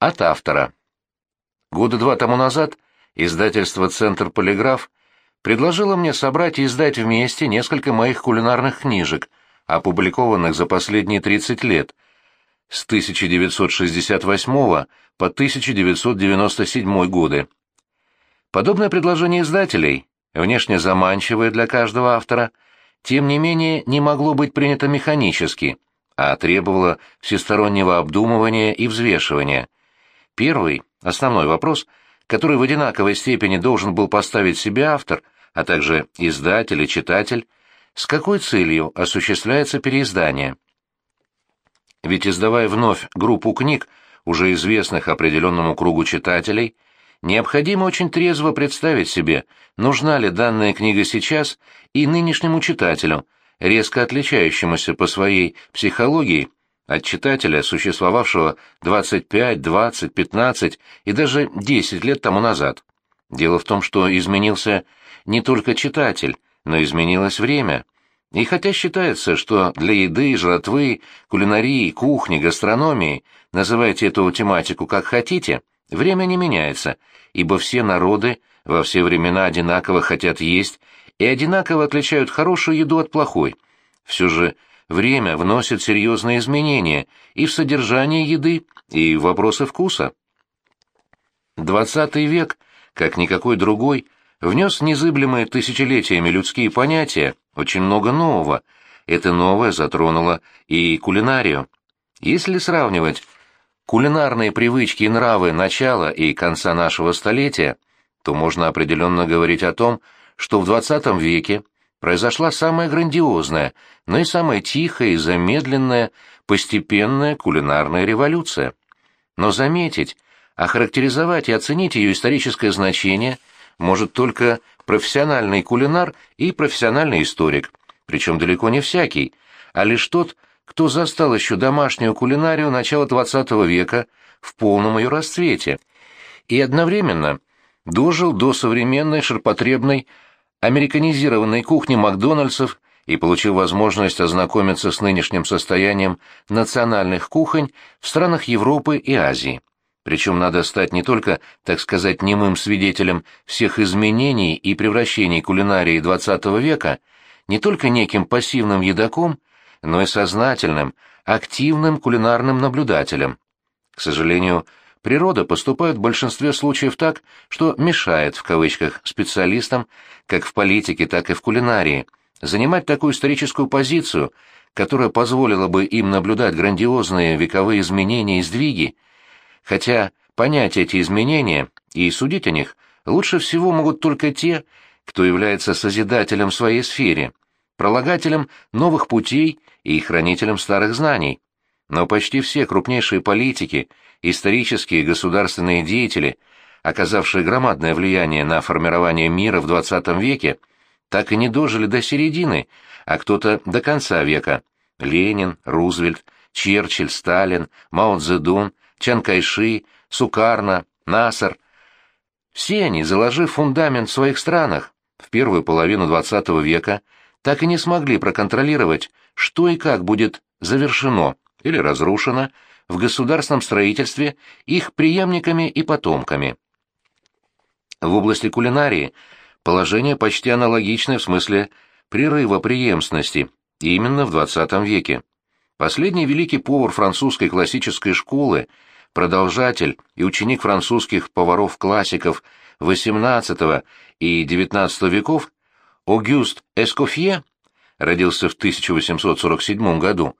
От автора. Года два тому назад издательство «Центр Полиграф» предложило мне собрать и издать вместе несколько моих кулинарных книжек, опубликованных за последние 30 лет, с 1968 по 1997 годы. Подобное предложение издателей, внешне заманчивое для каждого автора, тем не менее не могло быть принято механически, а требовало всестороннего обдумывания и взвешивания – Первый, основной вопрос, который в одинаковой степени должен был поставить себе автор, а также издатель и читатель, с какой целью осуществляется переиздание. Ведь издавая вновь группу книг, уже известных определенному кругу читателей, необходимо очень трезво представить себе, нужна ли данная книга сейчас и нынешнему читателю, резко отличающемуся по своей психологии от читателя, существовавшего 25, 20, 15 и даже 10 лет тому назад. Дело в том, что изменился не только читатель, но изменилось время. И хотя считается, что для еды, жратвы, кулинарии, кухни, гастрономии, называйте эту тематику как хотите, время не меняется, ибо все народы во все времена одинаково хотят есть и одинаково отличают хорошую еду от плохой. Все же время вносит серьезные изменения и в содержание еды, и в вопросы вкуса. Двадцатый век, как никакой другой, внес незыблемые тысячелетиями людские понятия, очень много нового. Это новое затронуло и кулинарию. Если сравнивать кулинарные привычки и нравы начала и конца нашего столетия, то можно определенно говорить о том, что в XX веке произошла самая грандиозная, но и самая тихая и замедленная, постепенная кулинарная революция. Но заметить, охарактеризовать и оценить ее историческое значение может только профессиональный кулинар и профессиональный историк, причем далеко не всякий, а лишь тот, кто застал еще домашнюю кулинарию начала XX века в полном ее расцвете и одновременно дожил до современной ширпотребной американизированной кухни Макдональдсов и получил возможность ознакомиться с нынешним состоянием национальных кухонь в странах Европы и Азии. Причем надо стать не только, так сказать, немым свидетелем всех изменений и превращений кулинарии XX века, не только неким пассивным едоком, но и сознательным, активным кулинарным наблюдателем. К сожалению, Природа поступает в большинстве случаев так, что «мешает» в кавычках специалистам, как в политике, так и в кулинарии, занимать такую историческую позицию, которая позволила бы им наблюдать грандиозные вековые изменения и сдвиги, хотя понять эти изменения и судить о них лучше всего могут только те, кто является созидателем своей сфере, пролагателем новых путей и хранителем старых знаний. Но почти все крупнейшие политики – исторические государственные деятели, оказавшие громадное влияние на формирование мира в XX веке, так и не дожили до середины, а кто-то до конца века. Ленин, Рузвельт, Черчилль, Сталин, Мао Цзэдун, Чан Кайши, Сукарно, Насар. Все они, заложив фундамент в своих странах в первую половину XX века, так и не смогли проконтролировать, что и как будет завершено или разрушено в государственном строительстве их преемниками и потомками. В области кулинарии положение почти аналогичное в смысле прерыва преемственности, именно в XX веке. Последний великий повар французской классической школы, продолжатель и ученик французских поваров-классиков XVIII и XIX веков, Огюст Эскофье, родился в 1847 году,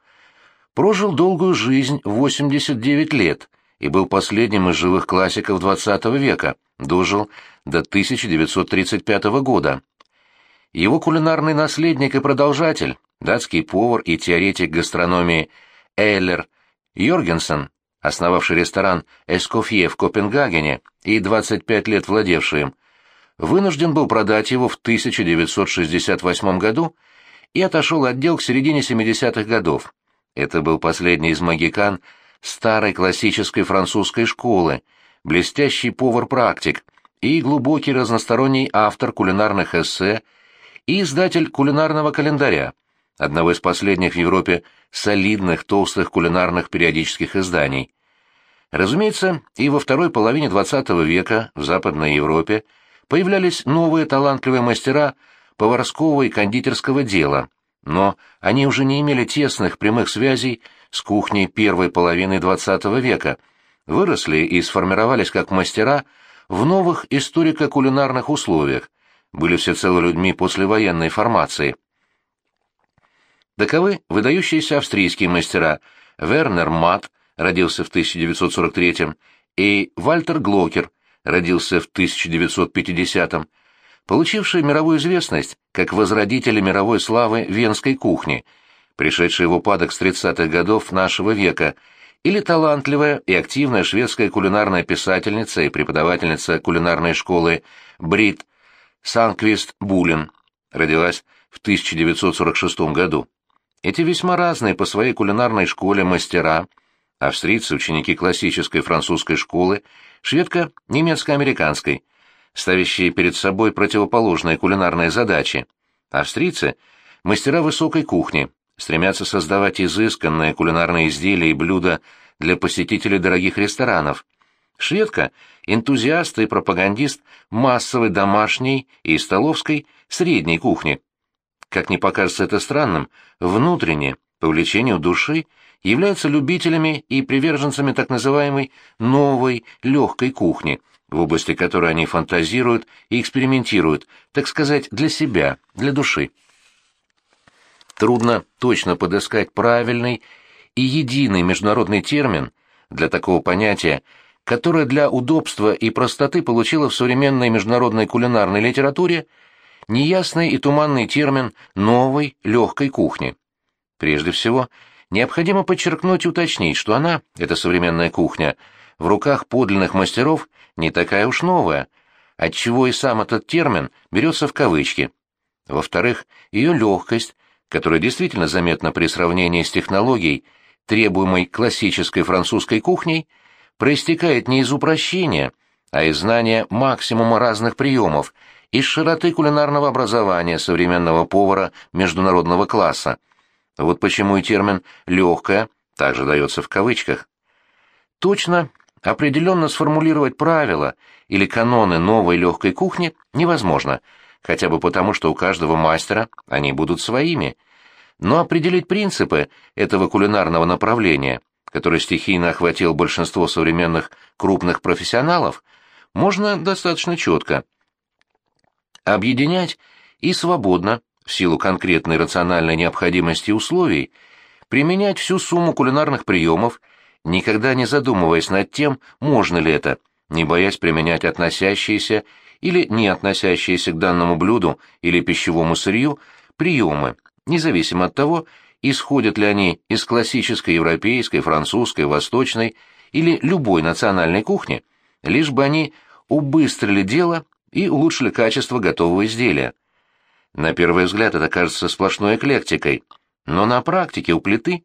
прожил долгую жизнь в 89 лет и был последним из живых классиков XX века, дожил до 1935 года. Его кулинарный наследник и продолжатель, датский повар и теоретик гастрономии Эйлер Йоргенсен, основавший ресторан «Эскофье» в Копенгагене и 25 лет владевший им, вынужден был продать его в 1968 году и отошел от дел к середине 70-х годов. Это был последний из магикан старой классической французской школы, блестящий повар-практик и глубокий разносторонний автор кулинарных эссе и издатель кулинарного календаря, одного из последних в Европе солидных толстых кулинарных периодических изданий. Разумеется, и во второй половине XX века в Западной Европе появлялись новые талантливые мастера поварского и кондитерского дела, но они уже не имели тесных прямых связей с кухней первой половины XX века, выросли и сформировались как мастера в новых историко-кулинарных условиях, были всецело людьми послевоенной формации. Таковы выдающиеся австрийские мастера. Вернер Мат, родился в 1943 и Вальтер Глокер, родился в 1950-м, получившие мировую известность как возродители мировой славы венской кухни, пришедшие в упадок с 30-х годов нашего века, или талантливая и активная шведская кулинарная писательница и преподавательница кулинарной школы Брит Санквист Булин, родилась в 1946 году. Эти весьма разные по своей кулинарной школе мастера, австрийцы – ученики классической французской школы, шведка – немецко-американской, ставящие перед собой противоположные кулинарные задачи. Австрийцы – мастера высокой кухни, стремятся создавать изысканные кулинарные изделия и блюда для посетителей дорогих ресторанов. Шведка – энтузиаст и пропагандист массовой домашней и столовской средней кухни. Как ни покажется это странным, внутренне, по увлечению души, являются любителями и приверженцами так называемой «новой легкой кухни», в области которой они фантазируют и экспериментируют, так сказать, для себя, для души. Трудно точно подыскать правильный и единый международный термин для такого понятия, которое для удобства и простоты получило в современной международной кулинарной литературе неясный и туманный термин новой легкой кухни. Прежде всего, необходимо подчеркнуть и уточнить, что она, эта современная кухня, в руках подлинных мастеров не такая уж новая, отчего и сам этот термин берется в кавычки. Во-вторых, ее легкость, которая действительно заметна при сравнении с технологией, требуемой классической французской кухней, проистекает не из упрощения, а из знания максимума разных приемов – из широты кулинарного образования современного повара международного класса. Вот почему и термин «легкое» также дается в кавычках. Точно, определенно сформулировать правила или каноны новой легкой кухни невозможно, хотя бы потому, что у каждого мастера они будут своими. Но определить принципы этого кулинарного направления, которое стихийно охватил большинство современных крупных профессионалов, можно достаточно четко – объединять и свободно, в силу конкретной рациональной необходимости условий, применять всю сумму кулинарных приемов, никогда не задумываясь над тем, можно ли это, не боясь применять относящиеся или не относящиеся к данному блюду или пищевому сырью приемы, независимо от того, исходят ли они из классической европейской, французской, восточной или любой национальной кухни, лишь бы они убыстрили дело и улучшили качество готового изделия. На первый взгляд это кажется сплошной эклектикой, но на практике у плиты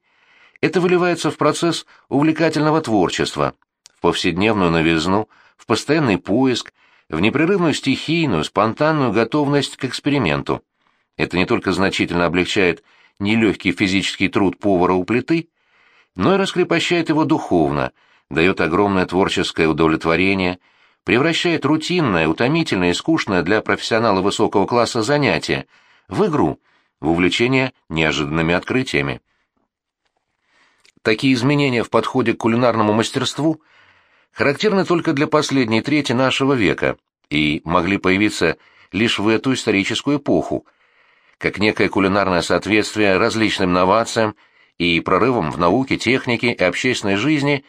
это выливается в процесс увлекательного творчества, в повседневную новизну, в постоянный поиск, в непрерывную стихийную, спонтанную готовность к эксперименту. Это не только значительно облегчает нелегкий физический труд повара у плиты, но и раскрепощает его духовно, дает огромное творческое удовлетворение – превращает рутинное, утомительное и скучное для профессионала высокого класса занятие в игру, в увлечение неожиданными открытиями. Такие изменения в подходе к кулинарному мастерству характерны только для последней трети нашего века и могли появиться лишь в эту историческую эпоху, как некое кулинарное соответствие различным новациям и прорывам в науке, технике и общественной жизни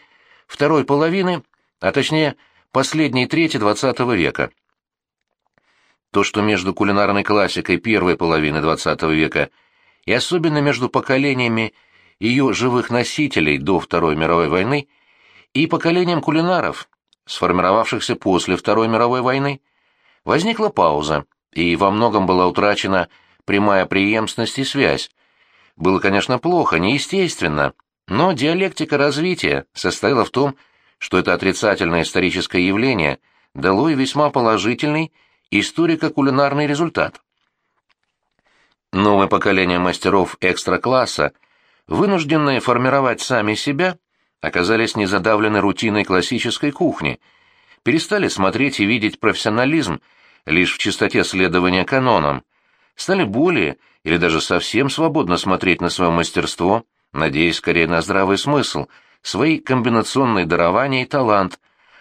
второй половины, а точнее – последней трети XX века. То, что между кулинарной классикой первой половины XX века и особенно между поколениями ее живых носителей до Второй мировой войны и поколением кулинаров, сформировавшихся после Второй мировой войны, возникла пауза, и во многом была утрачена прямая преемственность и связь. Было, конечно, плохо, неестественно, но диалектика развития состояла в том, что это отрицательное историческое явление дало и весьма положительный историко-кулинарный результат. Новое поколение мастеров экстра-класса, вынужденные формировать сами себя, оказались не задавлены рутиной классической кухни, перестали смотреть и видеть профессионализм лишь в чистоте следования канонам, стали более или даже совсем свободно смотреть на свое мастерство, надеясь скорее на здравый смысл, свои комбинационные дарования и талант,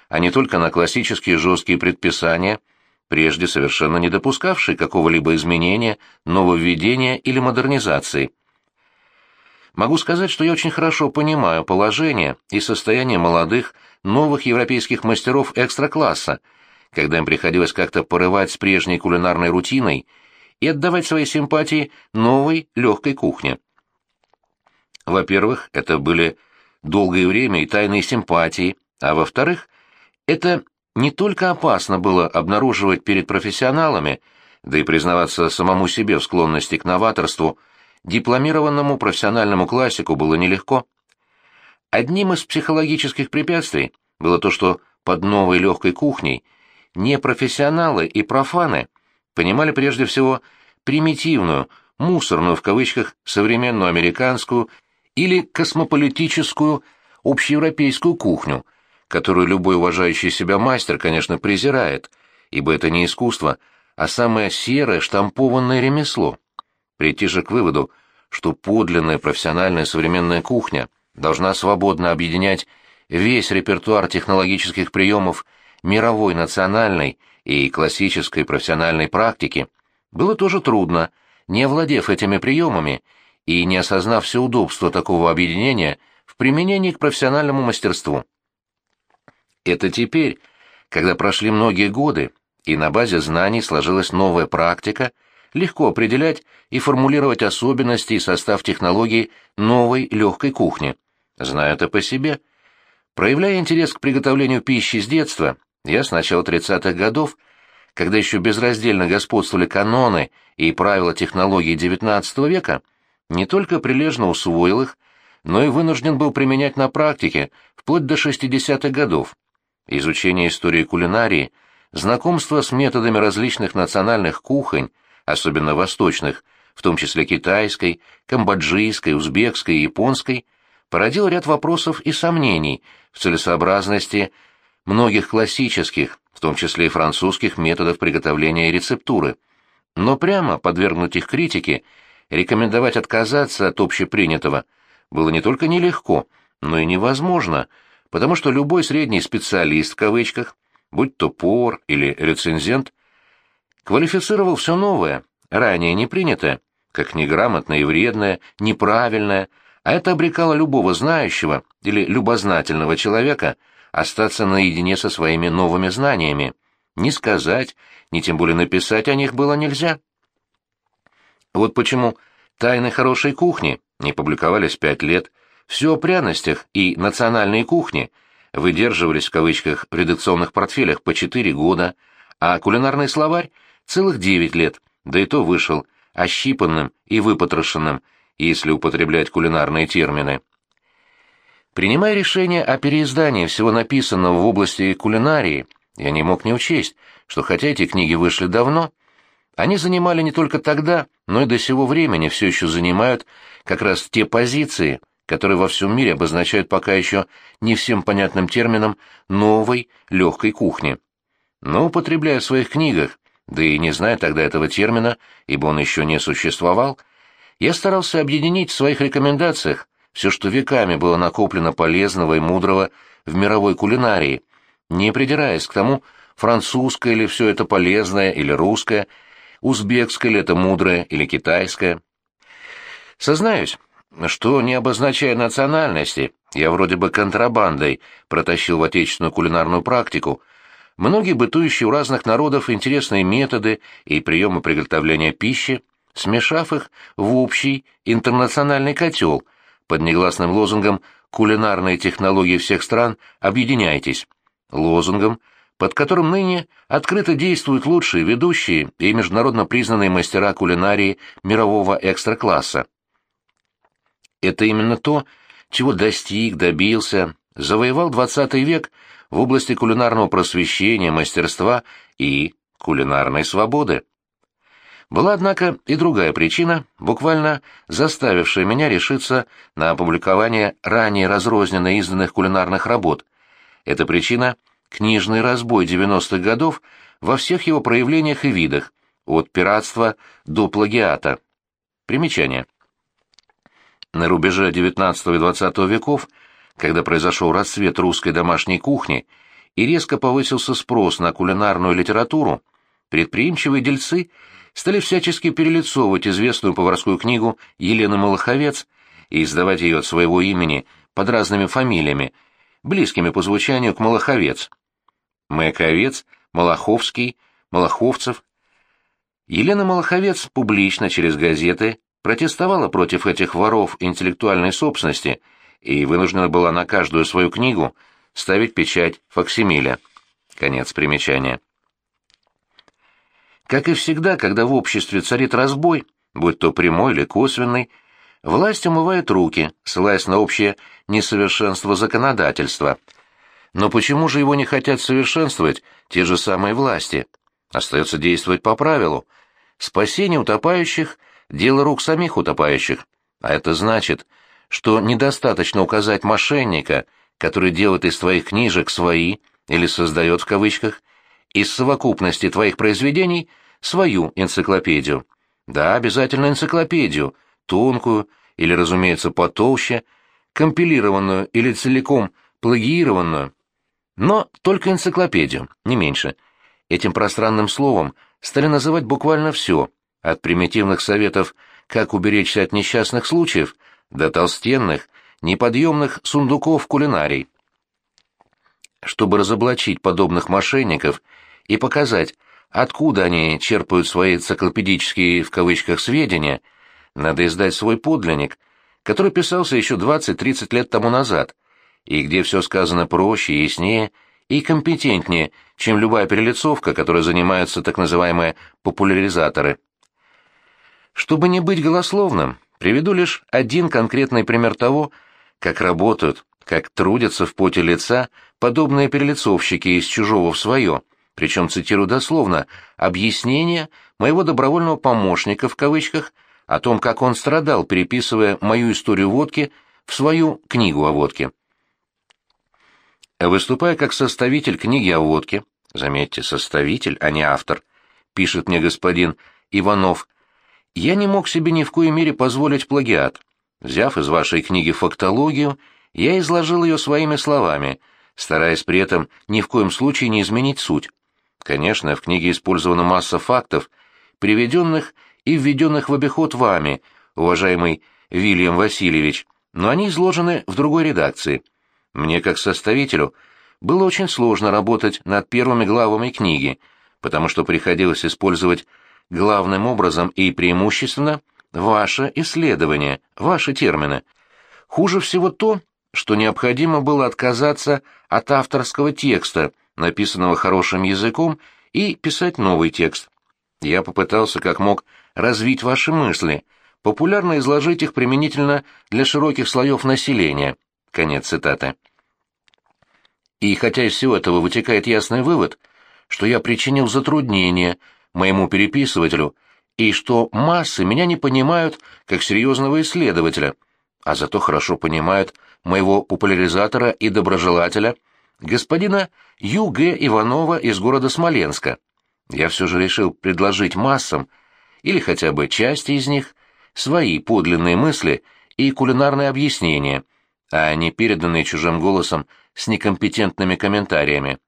а не только на классические жесткие предписания, прежде совершенно не допускавшие какого-либо изменения, нововведения или модернизации. Могу сказать, что я очень хорошо понимаю положение и состояние молодых, новых европейских мастеров экстра-класса, когда им приходилось как-то порывать с прежней кулинарной рутиной и отдавать свои симпатии новой легкой кухне. Во-первых, это были долгое время и тайные симпатии, а во-вторых, это не только опасно было обнаруживать перед профессионалами, да и признаваться самому себе в склонности к новаторству – дипломированному профессиональному классику было нелегко. Одним из психологических препятствий было то, что под новой легкой кухней непрофессионалы и профаны понимали прежде всего примитивную, мусорную в кавычках современную американскую или космополитическую общеевропейскую кухню, которую любой уважающий себя мастер, конечно, презирает, ибо это не искусство, а самое серое штампованное ремесло прийти же к выводу, что подлинная профессиональная современная кухня должна свободно объединять весь репертуар технологических приемов мировой национальной и классической профессиональной практики, было тоже трудно, не овладев этими приемами и не осознав все удобства такого объединения в применении к профессиональному мастерству. Это теперь, когда прошли многие годы, и на базе знаний сложилась новая практика, легко определять и формулировать особенности и состав технологий новой легкой кухни. Знаю это по себе. Проявляя интерес к приготовлению пищи с детства, я с начала 30-х годов, когда еще безраздельно господствовали каноны и правила технологий XIX века, не только прилежно усвоил их, но и вынужден был применять на практике вплоть до 60-х годов. Изучение истории кулинарии, знакомство с методами различных национальных кухонь, особенно восточных, в том числе китайской, камбоджийской, узбекской японской, породил ряд вопросов и сомнений в целесообразности многих классических, в том числе и французских методов приготовления и рецептуры. Но прямо подвергнуть их критике, рекомендовать отказаться от общепринятого было не только нелегко, но и невозможно, потому что любой средний специалист в кавычках, будь то повар или рецензент, квалифицировал все новое, ранее не принятое, как неграмотное и вредное, неправильное, а это обрекало любого знающего или любознательного человека остаться наедине со своими новыми знаниями. Ни сказать, ни тем более написать о них было нельзя. Вот почему «Тайны хорошей кухни» не публиковались пять лет, все о пряностях и национальной кухне выдерживались в кавычках в редакционных портфелях по четыре года, а кулинарный словарь Целых девять лет, да и то вышел ощипанным и выпотрошенным, если употреблять кулинарные термины. Принимая решение о переиздании всего написанного в области кулинарии, я не мог не учесть, что хотя эти книги вышли давно, они занимали не только тогда, но и до сего времени все еще занимают как раз те позиции, которые во всем мире обозначают пока еще не всем понятным термином новой легкой кухни. Но употребляя в своих книгах да и не зная тогда этого термина, ибо он еще не существовал, я старался объединить в своих рекомендациях все, что веками было накоплено полезного и мудрого в мировой кулинарии, не придираясь к тому, французское ли все это полезное или русское, узбекское ли это мудрое или китайское. Сознаюсь, что, не обозначая национальности, я вроде бы контрабандой протащил в отечественную кулинарную практику – Многие бытующие у разных народов интересные методы и приемы приготовления пищи, смешав их в общий интернациональный котел под негласным лозунгом «Кулинарные технологии всех стран, объединяйтесь», лозунгом, под которым ныне открыто действуют лучшие ведущие и международно признанные мастера кулинарии мирового экстра-класса. Это именно то, чего достиг, добился, завоевал XX век в области кулинарного просвещения, мастерства и кулинарной свободы. Была, однако, и другая причина, буквально заставившая меня решиться на опубликование ранее разрозненно изданных кулинарных работ. Эта причина — книжный разбой 90-х годов во всех его проявлениях и видах, от пиратства до плагиата. Примечание. На рубеже XIX и XX веков, когда произошел расцвет русской домашней кухни и резко повысился спрос на кулинарную литературу, предприимчивые дельцы — стали всячески перелицовывать известную поварскую книгу Елены Малаховец и издавать ее от своего имени под разными фамилиями, близкими по звучанию к Малаховец. Маяковец, Малаховский, Малаховцев. Елена Малаховец публично через газеты протестовала против этих воров интеллектуальной собственности и вынуждена была на каждую свою книгу ставить печать факсимиля. Конец примечания. Как и всегда, когда в обществе царит разбой, будь то прямой или косвенный, власть умывает руки, ссылаясь на общее несовершенство законодательства. Но почему же его не хотят совершенствовать те же самые власти? Остается действовать по правилу. Спасение утопающих – дело рук самих утопающих. А это значит, что недостаточно указать мошенника, который делает из твоих книжек свои, или создает в кавычках, из совокупности твоих произведений – свою энциклопедию. Да, обязательно энциклопедию, тонкую или, разумеется, потолще, компилированную или целиком плагиированную, но только энциклопедию, не меньше. Этим пространным словом стали называть буквально все, от примитивных советов «как уберечься от несчастных случаев» до толстенных, неподъемных сундуков кулинарий. Чтобы разоблачить подобных мошенников и показать, Откуда они черпают свои энциклопедические в кавычках сведения, надо издать свой подлинник, который писался еще 20-30 лет тому назад, и где все сказано проще, яснее и компетентнее, чем любая перелицовка, которой занимаются так называемые популяризаторы. Чтобы не быть голословным, приведу лишь один конкретный пример того, как работают, как трудятся в поте лица подобные перелицовщики из чужого в свое – причем цитирую дословно, объяснение моего добровольного помощника в кавычках о том, как он страдал, переписывая мою историю водки в свою книгу о водке. Выступая как составитель книги о водке, заметьте, составитель, а не автор, пишет мне господин Иванов, я не мог себе ни в коей мере позволить плагиат. Взяв из вашей книги фактологию, я изложил ее своими словами, стараясь при этом ни в коем случае не изменить суть. Конечно, в книге использована масса фактов, приведенных и введенных в обиход вами, уважаемый Вильям Васильевич, но они изложены в другой редакции. Мне, как составителю, было очень сложно работать над первыми главами книги, потому что приходилось использовать главным образом и преимущественно ваше исследование, ваши термины. Хуже всего то, что необходимо было отказаться от авторского текста – написанного хорошим языком, и писать новый текст. Я попытался как мог развить ваши мысли, популярно изложить их применительно для широких слоев населения. Конец цитаты. И хотя из всего этого вытекает ясный вывод, что я причинил затруднения моему переписывателю, и что массы меня не понимают как серьезного исследователя, а зато хорошо понимают моего популяризатора и доброжелателя – господина Ю.Г. Иванова из города Смоленска. Я все же решил предложить массам, или хотя бы части из них, свои подлинные мысли и кулинарные объяснения, а не переданные чужим голосом с некомпетентными комментариями.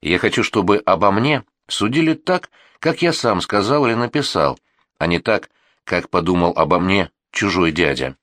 Я хочу, чтобы обо мне судили так, как я сам сказал или написал, а не так, как подумал обо мне чужой дядя.